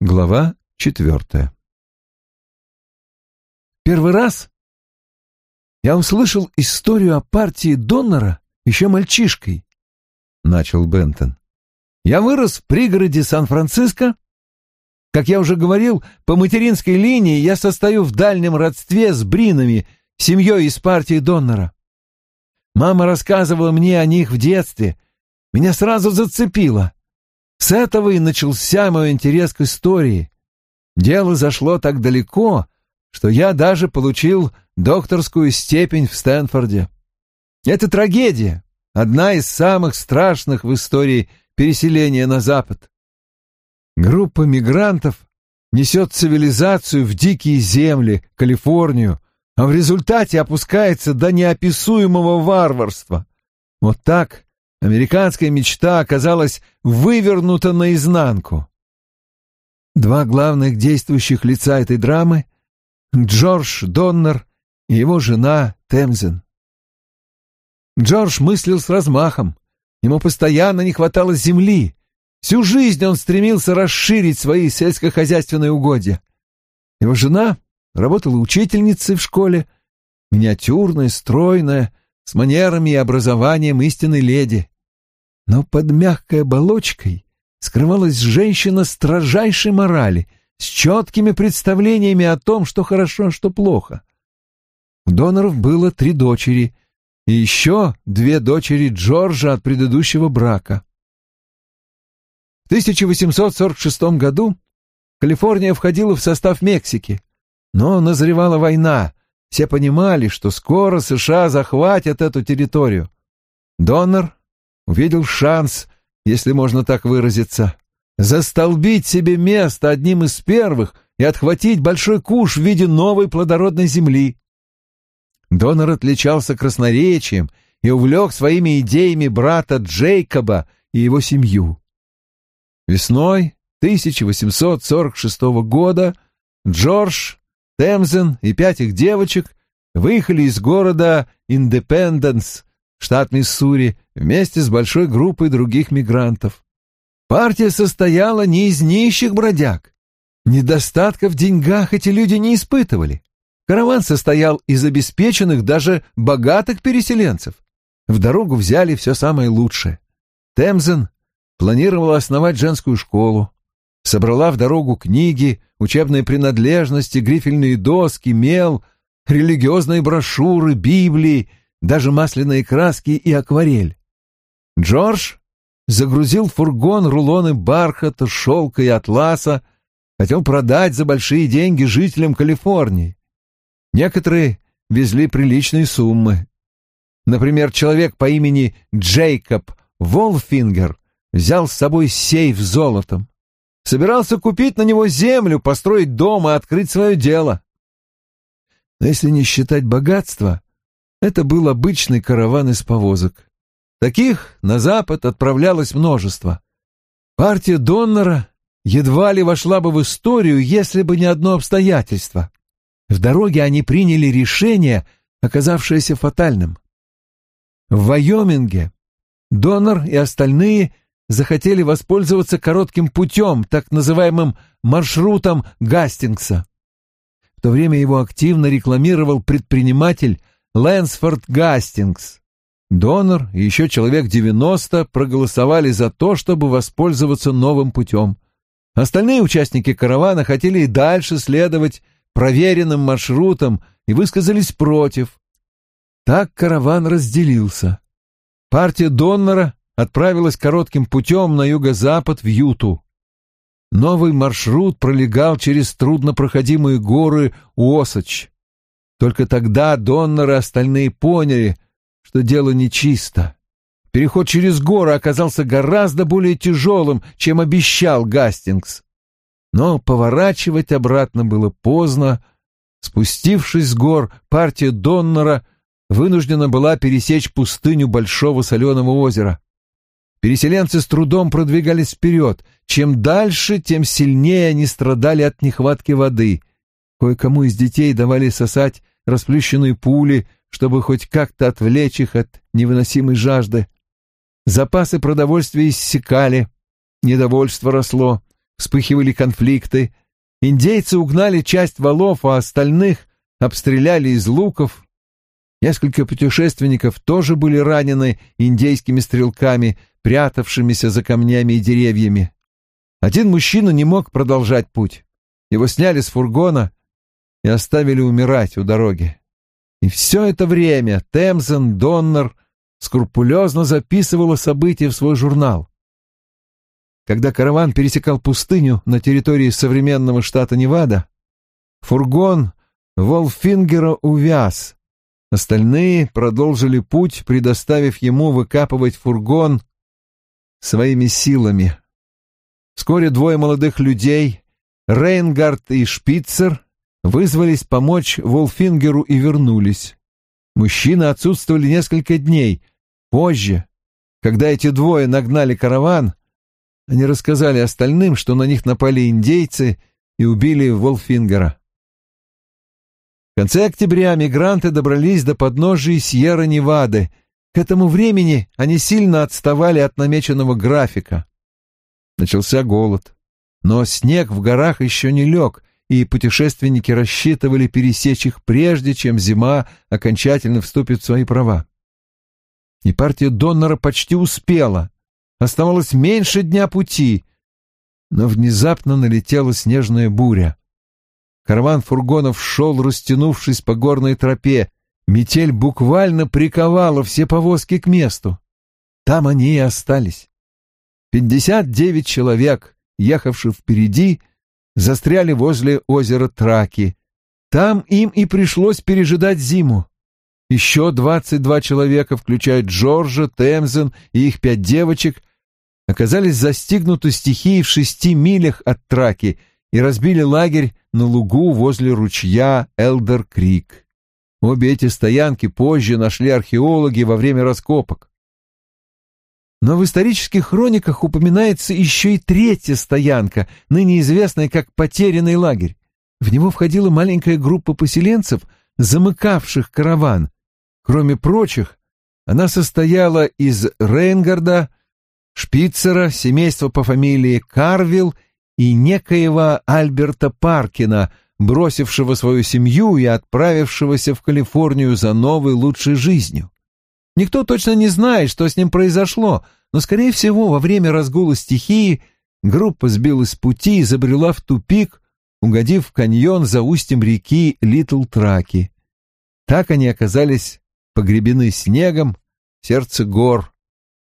Глава четвертая Первый раз я услышал историю о партии донора еще мальчишкой, — начал Бентон. Я вырос в пригороде Сан-Франциско. Как я уже говорил, по материнской линии я состою в дальнем родстве с Бринами, семьей из партии донора. Мама рассказывала мне о них в детстве. Меня сразу зацепило. С этого и начался мой интерес к истории. Дело зашло так далеко, что я даже получил докторскую степень в Стэнфорде. Это трагедия, одна из самых страшных в истории переселения на Запад. Группа мигрантов несет цивилизацию в дикие земли, Калифорнию, а в результате опускается до неописуемого варварства. Вот так Американская мечта оказалась вывернута наизнанку. Два главных действующих лица этой драмы — Джордж Доннер и его жена Темзен. Джордж мыслил с размахом. Ему постоянно не хватало земли. Всю жизнь он стремился расширить свои сельскохозяйственные угодья. Его жена работала учительницей в школе, миниатюрная, стройная, с манерами и образованием истинной леди. Но под мягкой оболочкой скрывалась женщина строжайшей морали, с четкими представлениями о том, что хорошо, а что плохо. У доноров было три дочери и еще две дочери Джорджа от предыдущего брака. В 1846 году Калифорния входила в состав Мексики, но назревала война, все понимали, что скоро США захватят эту территорию. Донор увидел шанс, если можно так выразиться, застолбить себе место одним из первых и отхватить большой куш в виде новой плодородной земли. Донор отличался красноречием и увлек своими идеями брата Джейкоба и его семью. Весной 1846 года Джордж Темзен и пять их девочек выехали из города Индепенденс, штат Миссури, вместе с большой группой других мигрантов. Партия состояла не из нищих бродяг. Недостатка в деньгах эти люди не испытывали. Караван состоял из обеспеченных, даже богатых переселенцев. В дорогу взяли все самое лучшее. Темзен планировала основать женскую школу собрала в дорогу книги, учебные принадлежности, грифельные доски, мел, религиозные брошюры, Библии, даже масляные краски и акварель. Джордж загрузил в фургон рулоны бархата, шелка и атласа, хотел продать за большие деньги жителям Калифорнии. Некоторые везли приличные суммы. Например, человек по имени Джейкоб Волфингер взял с собой сейф с золотом. Собирался купить на него землю, построить дом и открыть свое дело. Но если не считать богатства, это был обычный караван из повозок. Таких на запад отправлялось множество. Партия Доннера едва ли вошла бы в историю, если бы не одно обстоятельство. В дороге они приняли решение, оказавшееся фатальным. В Вайоминге Доннер и остальные – захотели воспользоваться коротким путем, так называемым маршрутом Гастингса. В то время его активно рекламировал предприниматель Лэнсфорд Гастингс. Донор и еще человек 90 проголосовали за то, чтобы воспользоваться новым путем. Остальные участники каравана хотели и дальше следовать проверенным маршрутам и высказались против. Так караван разделился. Партия Доннера отправилась коротким путем на юго-запад в Юту. Новый маршрут пролегал через труднопроходимые горы Уосач. Только тогда Доннер и остальные поняли, что дело нечисто. Переход через горы оказался гораздо более тяжелым, чем обещал Гастингс. Но поворачивать обратно было поздно. Спустившись с гор, партия Доннера вынуждена была пересечь пустыню Большого Соленого озера. Переселенцы с трудом продвигались вперед. Чем дальше, тем сильнее они страдали от нехватки воды. Кое-кому из детей давали сосать расплющенные пули, чтобы хоть как-то отвлечь их от невыносимой жажды. Запасы продовольствия иссякали, недовольство росло. вспыхивали конфликты. Индейцы угнали часть валов, а остальных обстреляли из луков. Несколько путешественников тоже были ранены индейскими стрелками, прятавшимися за камнями и деревьями. Один мужчина не мог продолжать путь. Его сняли с фургона и оставили умирать у дороги. И все это время Темзен Доннер скрупулезно записывала события в свой журнал. Когда караван пересекал пустыню на территории современного штата Невада, фургон Волфингера увяз. Остальные продолжили путь, предоставив ему выкапывать фургон своими силами. Вскоре двое молодых людей, Рейнгард и Шпицер, вызвались помочь Волфингеру и вернулись. Мужчины отсутствовали несколько дней. Позже, когда эти двое нагнали караван, они рассказали остальным, что на них напали индейцы и убили Волфингера. В конце октября мигранты добрались до подножия Сьерра-Невады. К этому времени они сильно отставали от намеченного графика. Начался голод. Но снег в горах еще не лег, и путешественники рассчитывали пересечь их прежде, чем зима окончательно вступит в свои права. И партия донора почти успела. Оставалось меньше дня пути, но внезапно налетела снежная буря. Караван фургонов шел, растянувшись по горной тропе. Метель буквально приковала все повозки к месту. Там они и остались. Пятьдесят девять человек, ехавших впереди, застряли возле озера Траки. Там им и пришлось пережидать зиму. Еще двадцать два человека, включая Джорджа, Темзен и их пять девочек, оказались застигнуты стихией в шести милях от Траки и разбили лагерь на лугу возле ручья Элдер-Крик. Обе эти стоянки позже нашли археологи во время раскопок. Но в исторических хрониках упоминается еще и третья стоянка, ныне известная как «Потерянный лагерь». В него входила маленькая группа поселенцев, замыкавших караван. Кроме прочих, она состояла из Рейнгарда, Шпицера, семейства по фамилии Карвилл и некоего Альберта Паркина, бросившего свою семью и отправившегося в Калифорнию за новой лучшей жизнью. Никто точно не знает, что с ним произошло, но, скорее всего, во время разгула стихии группа сбилась с пути и забрела в тупик, угодив в каньон за устьем реки Литл Траки. Так они оказались погребены снегом сердце гор,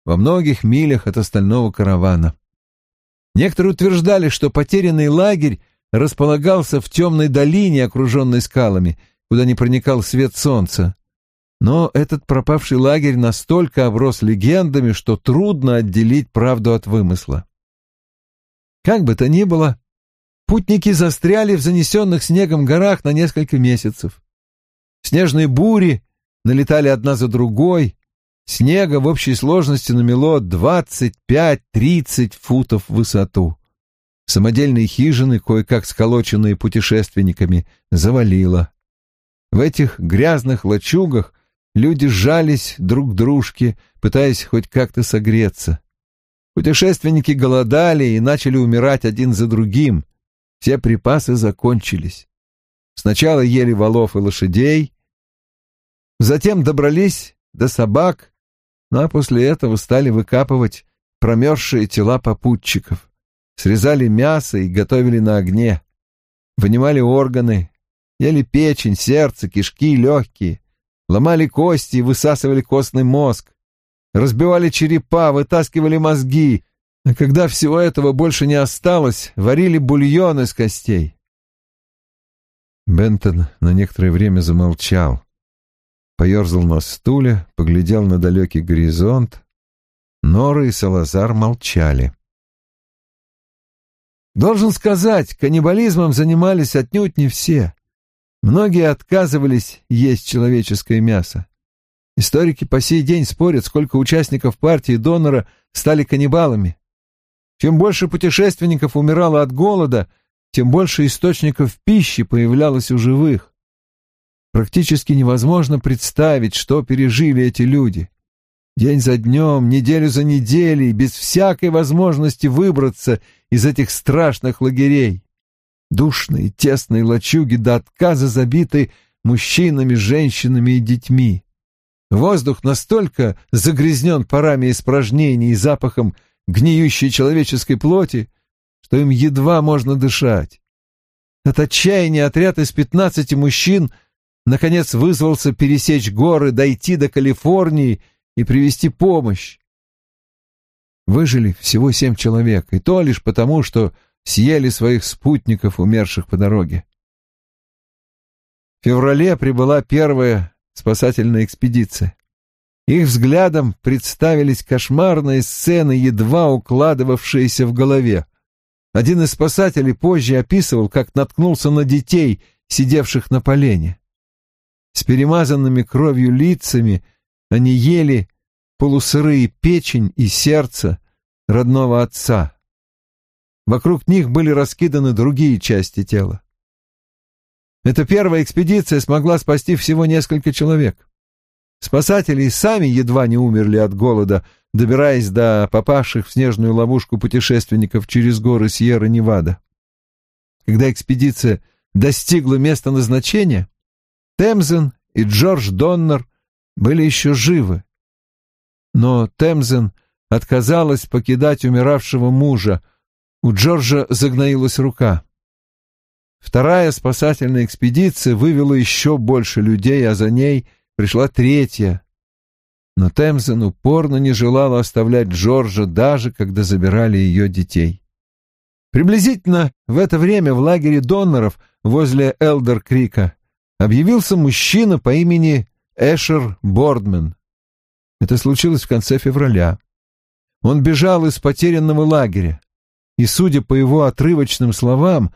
во многих милях от остального каравана. Некоторые утверждали, что потерянный лагерь располагался в темной долине, окруженной скалами, куда не проникал свет солнца. Но этот пропавший лагерь настолько оброс легендами, что трудно отделить правду от вымысла. Как бы то ни было, путники застряли в занесенных снегом горах на несколько месяцев. Снежные бури налетали одна за другой, снега в общей сложности намело 25-30 футов в высоту. Самодельные хижины, кое-как сколоченные путешественниками, завалило. В этих грязных лачугах люди сжались друг к дружке, пытаясь хоть как-то согреться. Путешественники голодали и начали умирать один за другим. Все припасы закончились. Сначала ели волов и лошадей, затем добрались до собак ну а после этого стали выкапывать промерзшие тела попутчиков, срезали мясо и готовили на огне, вынимали органы, ели печень, сердце, кишки, легкие, ломали кости высасывали костный мозг, разбивали черепа, вытаскивали мозги, а когда всего этого больше не осталось, варили бульон из костей. Бентон на некоторое время замолчал поерзал на стуле, поглядел на далекий горизонт. Нора и Салазар молчали. Должен сказать, каннибализмом занимались отнюдь не все. Многие отказывались есть человеческое мясо. Историки по сей день спорят, сколько участников партии донора стали каннибалами. Чем больше путешественников умирало от голода, тем больше источников пищи появлялось у живых. Практически невозможно представить, что пережили эти люди. День за днем, неделю за неделей, без всякой возможности выбраться из этих страшных лагерей. Душные, тесные лачуги до отказа забиты мужчинами, женщинами и детьми. Воздух настолько загрязнен парами испражнений и запахом гниющей человеческой плоти, что им едва можно дышать. От отчаяния отряд из пятнадцати мужчин наконец вызвался пересечь горы, дойти до Калифорнии и привести помощь. Выжили всего семь человек, и то лишь потому, что съели своих спутников, умерших по дороге. В феврале прибыла первая спасательная экспедиция. Их взглядом представились кошмарные сцены, едва укладывавшиеся в голове. Один из спасателей позже описывал, как наткнулся на детей, сидевших на полене. С перемазанными кровью лицами они ели полусырые печень и сердце родного отца. Вокруг них были раскиданы другие части тела. Эта первая экспедиция смогла спасти всего несколько человек. Спасатели сами едва не умерли от голода, добираясь до попавших в снежную ловушку путешественников через горы Сьерра-Невада. Когда экспедиция достигла места назначения, Темзен и Джордж Доннер были еще живы. Но Темзен отказалась покидать умиравшего мужа, у Джорджа загноилась рука. Вторая спасательная экспедиция вывела еще больше людей, а за ней пришла третья. Но Темзен упорно не желала оставлять Джорджа, даже когда забирали ее детей. Приблизительно в это время в лагере доноров возле Элдер-Крика объявился мужчина по имени Эшер Бордмен. Это случилось в конце февраля. Он бежал из потерянного лагеря, и, судя по его отрывочным словам,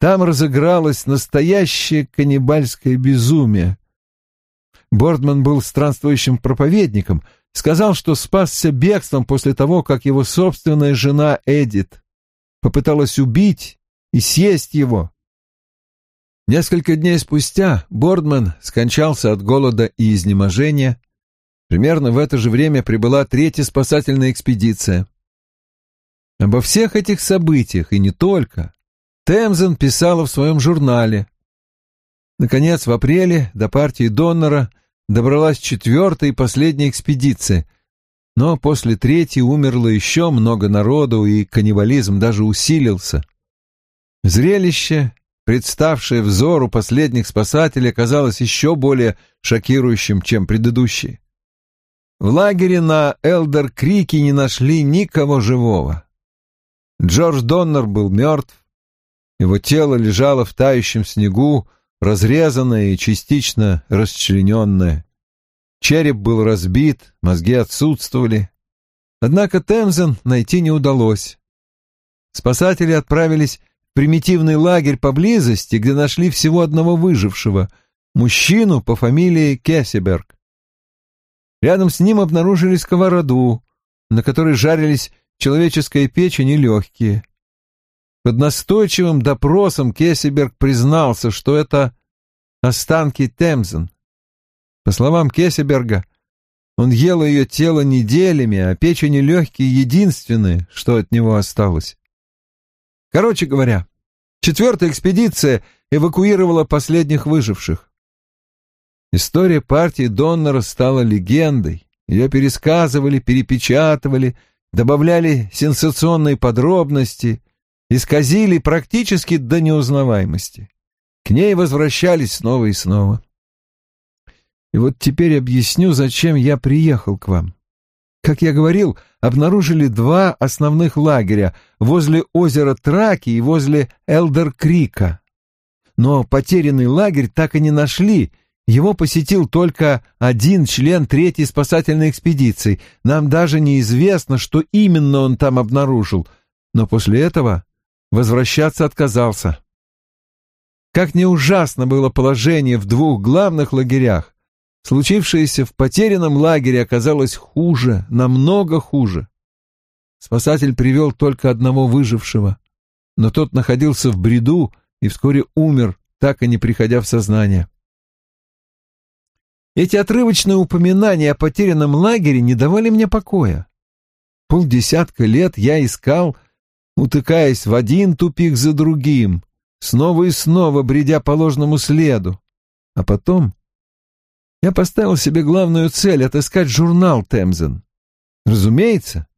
там разыгралось настоящее каннибальское безумие. Бордман был странствующим проповедником, сказал, что спасся бегством после того, как его собственная жена Эдит попыталась убить и съесть его. Несколько дней спустя Бордман скончался от голода и изнеможения. Примерно в это же время прибыла третья спасательная экспедиция. Обо всех этих событиях, и не только, Темзен писала в своем журнале. Наконец, в апреле до партии Доннера добралась четвертая и последняя экспедиция, но после третьей умерло еще много народу, и каннибализм даже усилился. Зрелище, представшее взору последних спасателей, оказалось еще более шокирующим, чем предыдущие. В лагере на Элдер-Крике не нашли никого живого. Джордж Доннер был мертв, его тело лежало в тающем снегу, разрезанное и частично расчлененное. Череп был разбит, мозги отсутствовали. Однако Темзен найти не удалось. Спасатели отправились в примитивный лагерь поблизости, где нашли всего одного выжившего, мужчину по фамилии Кессиберг. Рядом с ним обнаружили сковороду, на которой жарились человеческая печень и легкие. Под настойчивым допросом Кессиберг признался, что это останки Темзен. По словам Кессиберга, он ел ее тело неделями, а печень и легкие единственные, что от него осталось. Короче говоря, четвертая экспедиция эвакуировала последних выживших. История партии Доннера стала легендой. Ее пересказывали, перепечатывали, добавляли сенсационные подробности, исказили практически до неузнаваемости. К ней возвращались снова и снова. И вот теперь объясню, зачем я приехал к вам. Как я говорил, обнаружили два основных лагеря возле озера Траки и возле Элдер-Крика. Но потерянный лагерь так и не нашли, его посетил только один член третьей спасательной экспедиции. Нам даже неизвестно, что именно он там обнаружил, но после этого возвращаться отказался. Как не ужасно было положение в двух главных лагерях, случившееся в потерянном лагере оказалось хуже, намного хуже. Спасатель привел только одного выжившего, но тот находился в бреду и вскоре умер, так и не приходя в сознание. Эти отрывочные упоминания о потерянном лагере не давали мне покоя. Полдесятка лет я искал, утыкаясь в один тупик за другим, снова и снова бредя по ложному следу. А потом я поставил себе главную цель — отыскать журнал «Темзен». Разумеется,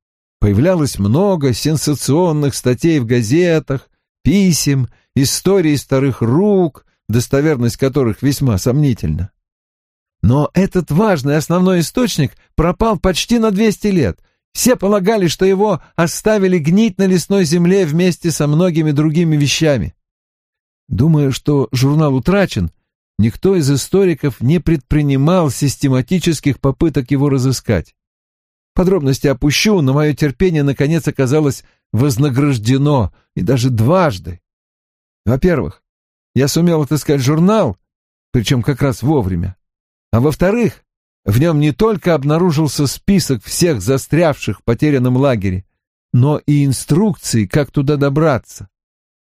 появлялось много сенсационных статей в газетах, писем, историй старых рук, достоверность которых весьма сомнительна. Но этот важный основной источник пропал почти на 200 лет. Все полагали, что его оставили гнить на лесной земле вместе со многими другими вещами. Думая, что журнал утрачен, никто из историков не предпринимал систематических попыток его разыскать. Подробности опущу, но мое терпение наконец оказалось вознаграждено, и даже дважды. Во-первых, я сумел отыскать журнал, причем как раз вовремя. А во-вторых, в нем не только обнаружился список всех застрявших в потерянном лагере, но и инструкции, как туда добраться.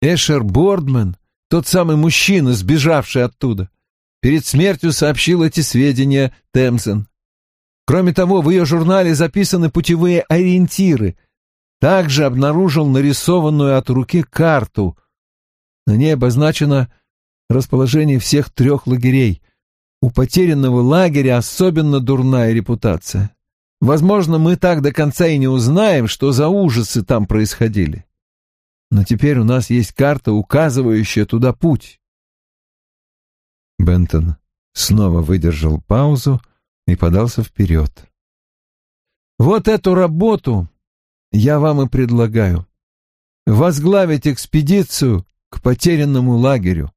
Эшер Бордман, тот самый мужчина, сбежавший оттуда, перед смертью сообщил эти сведения Темзен. Кроме того, в ее журнале записаны путевые ориентиры. Также обнаружил нарисованную от руки карту. На ней обозначено расположение всех трех лагерей. У потерянного лагеря особенно дурная репутация. Возможно, мы так до конца и не узнаем, что за ужасы там происходили. Но теперь у нас есть карта, указывающая туда путь. Бентон снова выдержал паузу и подался вперед. Вот эту работу я вам и предлагаю. Возглавить экспедицию к потерянному лагерю.